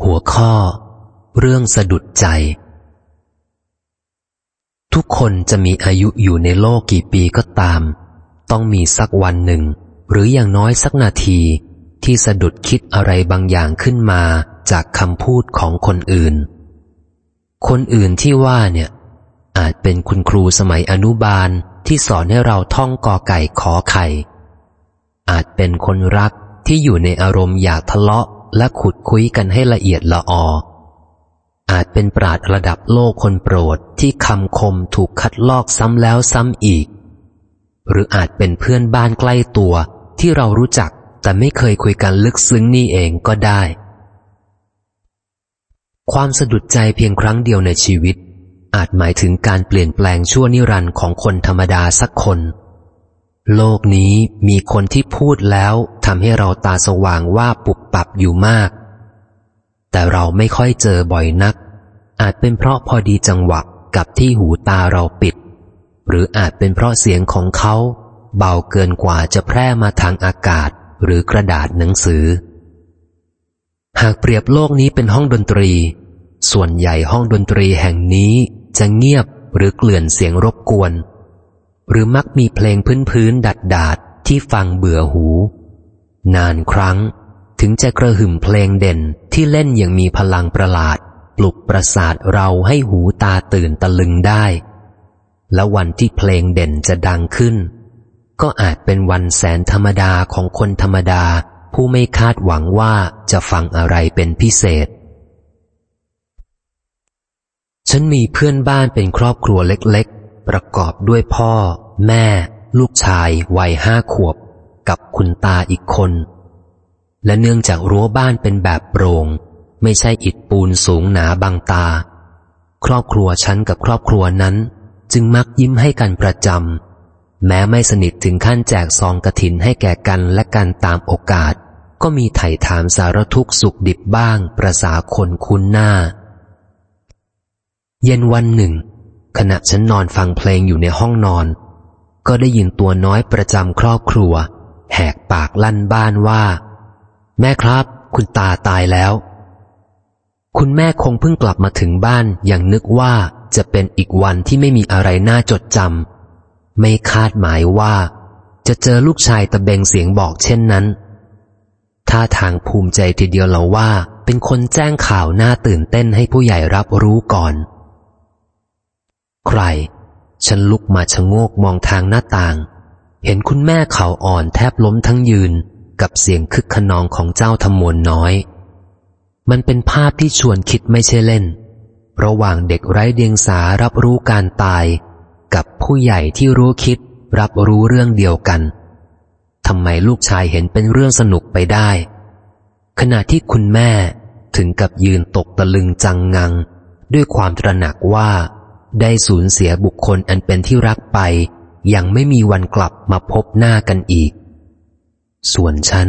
หัวข้อ เรื่องสะดุดใจ ทุกคนจะมีอายุอยู่ในโลกกี่ปีก็ตาม ต้องมีสักวันหนึ่ง หรืออย่างน้อยสักนาที ที่สะดุดคิดอะไรบางอย่างขึ้นมาจากคำพูดของคนอื่น คนอื่นที่ว่าเนี่ย อาจเป็นคุณครูสมัยอนุบาลที่สอนให้เราท่องกอไก่ขอไข่ อาจเป็นคนรักที่อยู่ในอารมณ์อยากทะเลาะ และขุดคุยกันให้ละเอียดละออ อาจเป็นปราดระดับโลกคนโปรดที่คำคมถูกคัดลอกซ้ำแล้วซ้ำอีก หรืออาจเป็นเพื่อนบ้านใกล้ตัวที่เรารู้จักแต่ไม่เคยคุยกันลึกซึ้งนี่เองก็ได้ ความสะดุดใจเพียงครั้งเดียวในชีวิต อาจหมายถึงการเปลี่ยนแปลงชั่วนิรันดร์ของคนธรรมดาสักคน โลกนี้มีคนที่พูดแล้วทำให้เราตาสว่างว่าปุบปับอยู่มาก แต่เราไม่ค่อยเจอบ่อยนัก อาจเป็นเพราะพอดีจังหวะกับที่หูตาเราปิด หรืออาจเป็นเพราะเสียงของเขา เบาเกินกว่าจะแพร่มาทางอากาศหรือกระดาษหนังสือ หากเปรียบโลกนี้เป็นห้องดนตรี ส่วนใหญ่ห้องดนตรีแห่งนี้จะเงียบหรือเกลื่อนเสียงรบกวน หรือมักมีเพลงพื้นๆดัดดาดที่ฟังเบื่อหู นานครั้งถึงจะกระหึ่มเพลงเด่นที่เล่นอย่างมีพลังประหลาด ปลุกประสาทเราให้หูตาตื่นตะลึงได้ และวันที่เพลงเด่นจะดังขึ้น ก็อาจเป็นวันแสนธรรมดาของคนธรรมดา ผู้ไม่คาดหวังว่าจะฟังอะไรเป็นพิเศษ ฉันมีเพื่อนบ้านเป็นครอบครัวเล็กๆ ประกอบด้วยพ่อ แม่ ลูกชายวัยห้าขวบ กับคุณตาอีกคน และเนื่องจากรั้วบ้านเป็นแบบโปรง่ง ไม่ใช่อิฐปูนสูงหนาบางตา ครอบครัวฉันกับครอบครัวนั้น จึงมักยิ้มให้กันประจำแม้ไม่สนิทถึงขั้นแจกซองกระถินให้แก่กันและกันตามโอกาส ก็มีไถ่ถามสารทุกข์สุขดิบบ้างประสาคนคุ้นหน้า เย็นวันหนึ่ง ขณะฉันนอนฟังเพลงอยู่ในห้องนอน ก็ได้ยินตัวน้อยประจำครอบครัว แหกปากลั่นบ้านว่า แม่ครับ คุณตาตายแล้ว คุณแม่คงเพิ่งกลับมาถึงบ้านอย่างนึกว่าจะเป็นอีกวันที่ไม่มีอะไรน่าจดจำไม่คาดหมายว่า จะเจอลูกชายตะเบงเสียงบอกเช่นนั้นท่าทางภูมิใจทีเดียวเราว่า เป็นคนแจ้งข่าวน่าตื่นเต้นให้ผู้ใหญ่รับรู้ก่อน ใคร ฉันลุกมาชะโงกมองทางหน้าต่าง เห็นคุณแม่เข่าอ่อนแทบล้มทั้งยืน กับเสียงคึกขนองของเจ้าธมวลน้อย มันเป็นภาพที่ชวนคิดไม่ใช่เล่น ระหว่างเด็กไร้เดียงสารับรู้การตาย กับผู้ใหญ่ที่รู้คิดรับรู้เรื่องเดียวกันทำไมลูกชายเห็นเป็นเรื่องสนุกไปได้ ขณะที่คุณแม่ถึงกับยืนตกตะลึงจังงัง ด้วยความตระหนักว่า ได้สูญเสียบุคคลอันเป็นที่รักไป ยังไม่มีวันกลับมาพบหน้ากันอีก ส่วนฉัน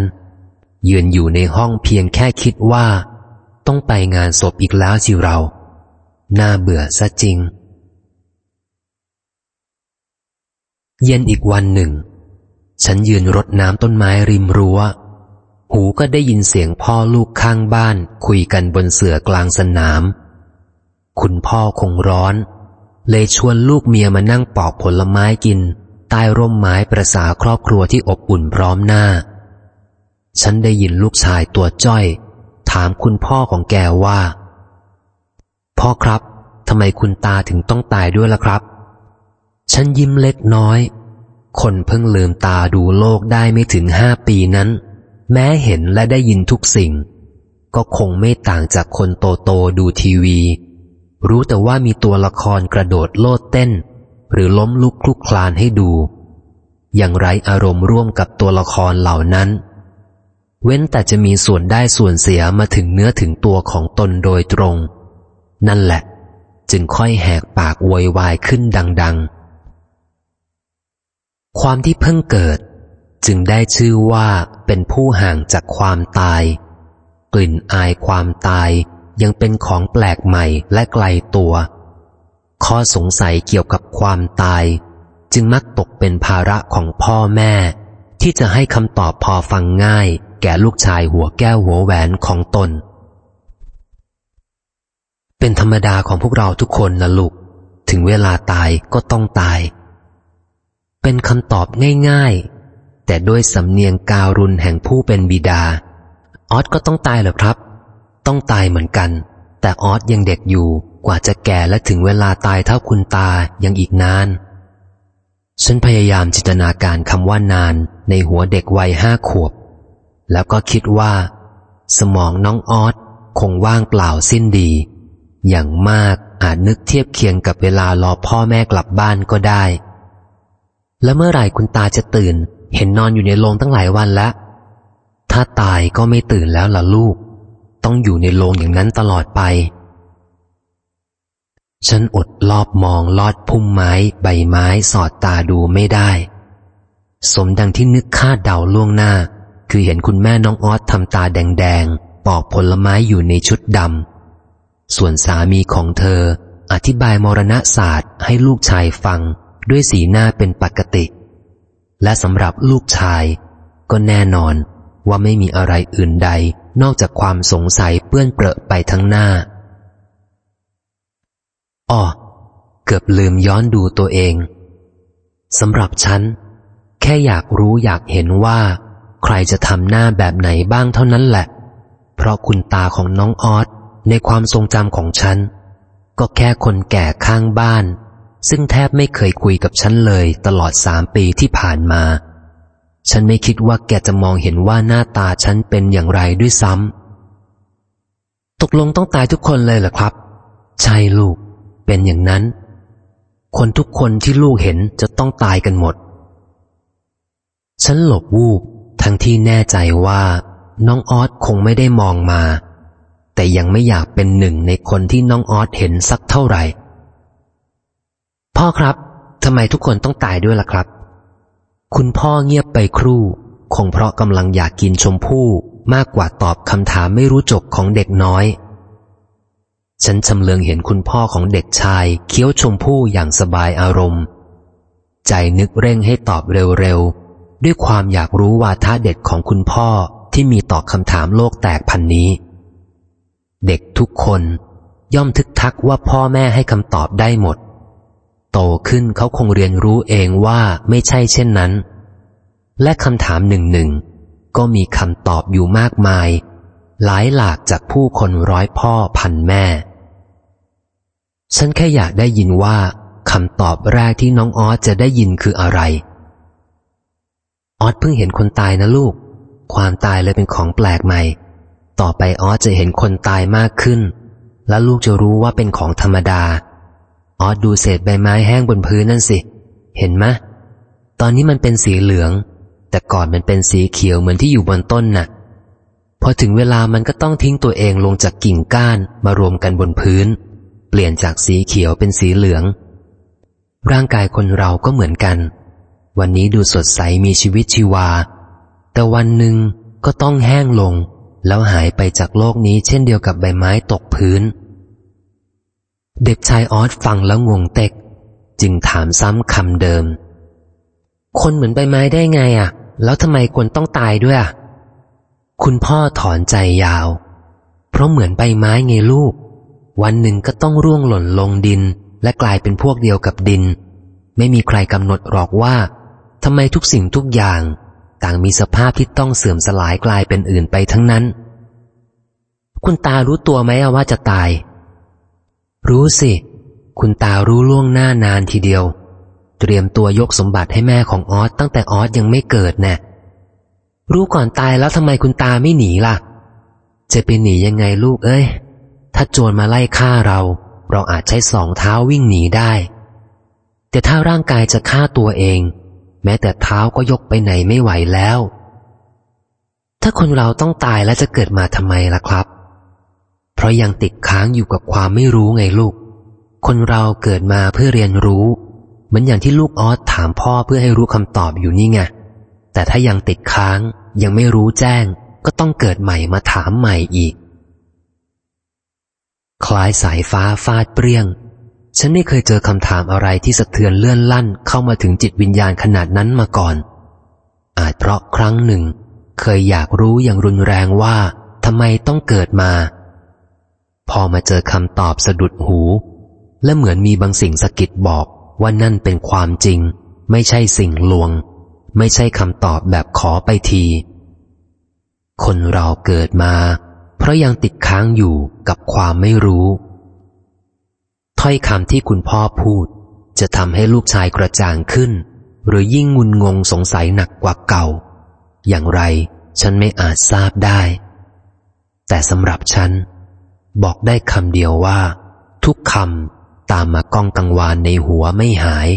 ยืนอยู่ในห้องเพียงแค่คิดว่า ต้องไปงานศพอีกแล้วสิเรา น่าเบื่อซะจริง เย็นอีกวันหนึ่ง ฉันยืนรดน้ำต้นไม้ริมรัว้ว หูก็ได้ยินเสียงพ่อลูกข้างบ้าน คุยกันบนเสื่อกลางสนาม คุณพ่อคงร้อน เลยชวนลูกเมียมานั่งปอกผลไม้กิน ใต้ร่มไม้ประสาครอบครัวที่อบอุ่นพร้อมหน้า ฉันได้ยินลูกชายตัวจ้อย ถามคุณพ่อของแกว่า พ่อครับทำไมคุณตาถึงต้องตายด้วยล่ะครับ ฉันยิ้มเล็กน้อย คนเพิ่งลืมตาดูโลกได้ไม่ถึงห้าปีนั้น แม้เห็นและได้ยินทุกสิ่ง ก็คงไม่ต่างจากคนโตโตดูทีวี รู้แต่ว่ามีตัวละครกระโดดโลดเต้น หรือล้มลุกคลุกคลานให้ดู อย่างไรอารมณ์ร่วมกับตัวละครเหล่านั้น เว้นแต่จะมีส่วนได้ส่วนเสียมาถึงเนื้อถึงตัวของตนโดยตรง นั่นแหละ จึงค่อยแหกปากโวยวายขึ้นดัง ๆ ความที่เพิ่งเกิด จึงได้ชื่อว่าเป็นผู้ห่างจากความตาย กลิ่นอายความตาย ยังเป็นของแปลกใหม่และไกลตัว ข้อสงสัยเกี่ยวกับความตาย จึงมักตกเป็นภาระของพ่อแม่ ที่จะให้คำตอบพอฟังง่าย แก่ลูกชายหัวแก้วหัวแหวนของตน เป็นธรรมดาของพวกเราทุกคนนะลูก ถึงเวลาตายก็ต้องตาย เป็นคำตอบง่าย ๆ แต่ด้วยสำเนียงการุณแห่งผู้เป็นบิดาออสก็ต้องตายเหรอครับ ต้องตายเหมือนกัน แต่ออสยังเด็กอยู่กว่าจะแก่และถึงเวลาตายเท่าคุณตายังอีกนาน ฉันพยายามจินตนาการคำว่านานในหัวเด็กวัยห้าขวบ แล้วก็คิดว่า สมองน้องออสคงว่างเปล่าสิ้นดี อย่างมากอาจนึกเทียบเคียงกับเวลารอพ่อแม่กลับบ้านก็ได้ แล้วเมื่อไหร่คุณตาจะตื่น เห็นนอนอยู่ในโรงตั้งหลายวันแล้ว ถ้าตายก็ไม่ตื่นแล้วล่ะลูก ต้องอยู่ในโรงอย่างนั้นตลอดไป ฉันอดลอบมองลอดพุ่มไม้ใบไม้สอดตาดูไม่ได้ สมดังที่นึกคาดเดาล่วงหน้า คือเห็นคุณแม่น้องออสทำตาแดงๆ ปอกผลไม้อยู่ในชุดดำ ส่วนสามีของเธอ อธิบายมรณะศาสตร์ให้ลูกชายฟังด้วยสีหน้าเป็นปกติ และสำหรับลูกชาย ก็แน่นอนว่าไม่มีอะไรอื่นใด นอกจากความสงสัยเปื้อนเปรอะไปทั้งหน้าอ้อเกือบลืมย้อนดูตัวเองสำหรับฉัน แค่อยากรู้อยากเห็นว่า ใครจะทำหน้าแบบไหนบ้างเท่านั้นแหละ เพราะคุณตาของน้องออสในความทรงจำของฉัน ก็แค่คนแก่ข้างบ้าน ซึ่งแทบไม่เคยคุยกับฉันเลยตลอดสามปีที่ผ่านมา ฉันไม่คิดว่าแกจะมองเห็นว่าหน้าตาฉันเป็นอย่างไรด้วยซ้ำตกลงต้องตายทุกคนเลยเหรอครับ ใช่ลูก เป็นอย่างนั้น คนทุกคนที่ลูกเห็นจะต้องตายกันหมด ฉันหลบวูบทั้งที่แน่ใจว่า น้องออสคงไม่ได้มองมา แต่ยังไม่อยากเป็นหนึ่งในคนที่น้องออสเห็นสักเท่าไหร่ พ่อครับทำไมทุกคนต้องตายด้วยล่ะครับ คุณพ่อเงียบไปครู่ คงเพราะกำลังอยากกินชมพู่มากกว่าตอบคำถามไม่รู้จบของเด็กน้อย ฉันชำเลืองเห็นคุณพ่อของเด็กชาย เคี้ยวชมพู่อย่างสบายอารมณ์ ใจนึกเร่งให้ตอบเร็วๆ ด้วยความอยากรู้วาทะเด็ดของคุณพ่อที่มีต่อคำถามโลกแตกพันนี้ เด็กทุกคนย่อมทึกทักว่าพ่อแม่ให้คำตอบได้หมด โตขึ้นเขาคงเรียนรู้เองว่าไม่ใช่เช่นนั้น และคำถามหนึ่งหนึ่งก็มีคำตอบอยู่มากมาย หลายหลากจากผู้คนร้อยพ่อพันแม่ ฉันแค่อยากได้ยินว่าคำตอบแรกที่น้องออสจะได้ยินคืออะไร ออสเพิ่งเห็นคนตายนะลูก ความตายเลยเป็นของแปลกใหม่ ต่อไปออสจะเห็นคนตายมากขึ้น และลูกจะรู้ว่าเป็นของธรรมดา ออสดูเศษใบไม้แห้งบนพื้นนั่นสิ เห็นไหมตอนนี้มันเป็นสีเหลือง แต่ก่อนมันเป็นสีเขียวเหมือนที่อยู่บนต้นนะ่ะ พอถึงเวลามันก็ต้องทิ้งตัวเองลงจากกิ่งก้านมารวมกันบนพื้น เปลี่ยนจากสีเขียวเป็นสีเหลือง ร่างกายคนเราก็เหมือนกัน วันนี้ดูสดใสมีชีวิตชีวา แต่วันหนึ่งก็ต้องแห้งลง แล้วหายไปจากโลกนี้เช่นเดียวกับใบไม้ตกพื้น เด็กชายออสฟังแล้วงงเต็ก จึงถามซ้ำคำเดิม คนเหมือนใบไม้ได้ไงอะ แล้วทำไมคนต้องตายด้วยอะคุณพ่อถอนใจยาว เพราะเหมือนใบไม้ไงลูก วันหนึ่งก็ต้องร่วงหล่นลงดิน และกลายเป็นพวกเดียวกับดิน ไม่มีใครกำหนดหรอกว่าทำไมทุกสิ่งทุกอย่าง ต่างมีสภาพที่ต้องเสื่อมสลายกลายเป็นอื่นไปทั้งนั้น คุณตารู้ตัวไหมว่าจะตาย รู้สิ คุณตารู้ล่วงหน้านานทีเดียว เตรียมตัวยกสมบัติให้แม่ของออสตั้งแต่ออสยังไม่เกิดแน่รู้ก่อนตายแล้วทำไมคุณตาไม่หนีล่ะ จะไปหนียังไงลูกเอ้ย ถ้าโจรมาไล่ฆ่าเรา เราอาจใช้สองเท้าวิ่งหนีได้ แต่ถ้าร่างกายจะฆ่าตัวเอง แม้แต่เท้าก็ยกไปไหนไม่ไหวแล้ว ถ้าคนเราต้องตายแล้วจะเกิดมาทำไมล่ะครับ เพราะยังติดค้างอยู่กับความไม่รู้ไงลูก คนเราเกิดมาเพื่อเรียนรู้เหมือนอย่างที่ลูกออสถามพ่อเพื่อให้รู้คำตอบอยู่นี่ไงแต่ถ้ายังติดค้างยังไม่รู้แจ้ง ก็ต้องเกิดใหม่มาถามใหม่อีก คล้ายสายฟ้าฟาดเปรี้ยง ฉันไม่เคยเจอคำถามอะไรที่สะเทือนเลื่อนลั่นเข้ามาถึงจิตวิญญาณขนาดนั้นมาก่อน อาจเพราะครั้งหนึ่ง เคยอยากรู้อย่างรุนแรงว่าทำไมต้องเกิดมา พอมาเจอคำตอบสะดุดหู และเหมือนมีบางสิ่งสะกิดบอกว่านั่นเป็นความจริง ไม่ใช่สิ่งลวง ไม่ใช่คำตอบแบบขอไปที คนเราเกิดมา เพราะยังติดค้างอยู่กับความไม่รู้ ถ้อยคำที่คุณพ่อพูด จะทำให้ลูกชายกระจ่างขึ้น หรือยิ่งงุนงงสงสัยหนักกว่าเก่า อย่างไรฉันไม่อาจทราบได้ แต่สำหรับฉัน บอกได้คำเดียวว่า ทุกคำตามมาก้องกังวานในหัวไม่หาย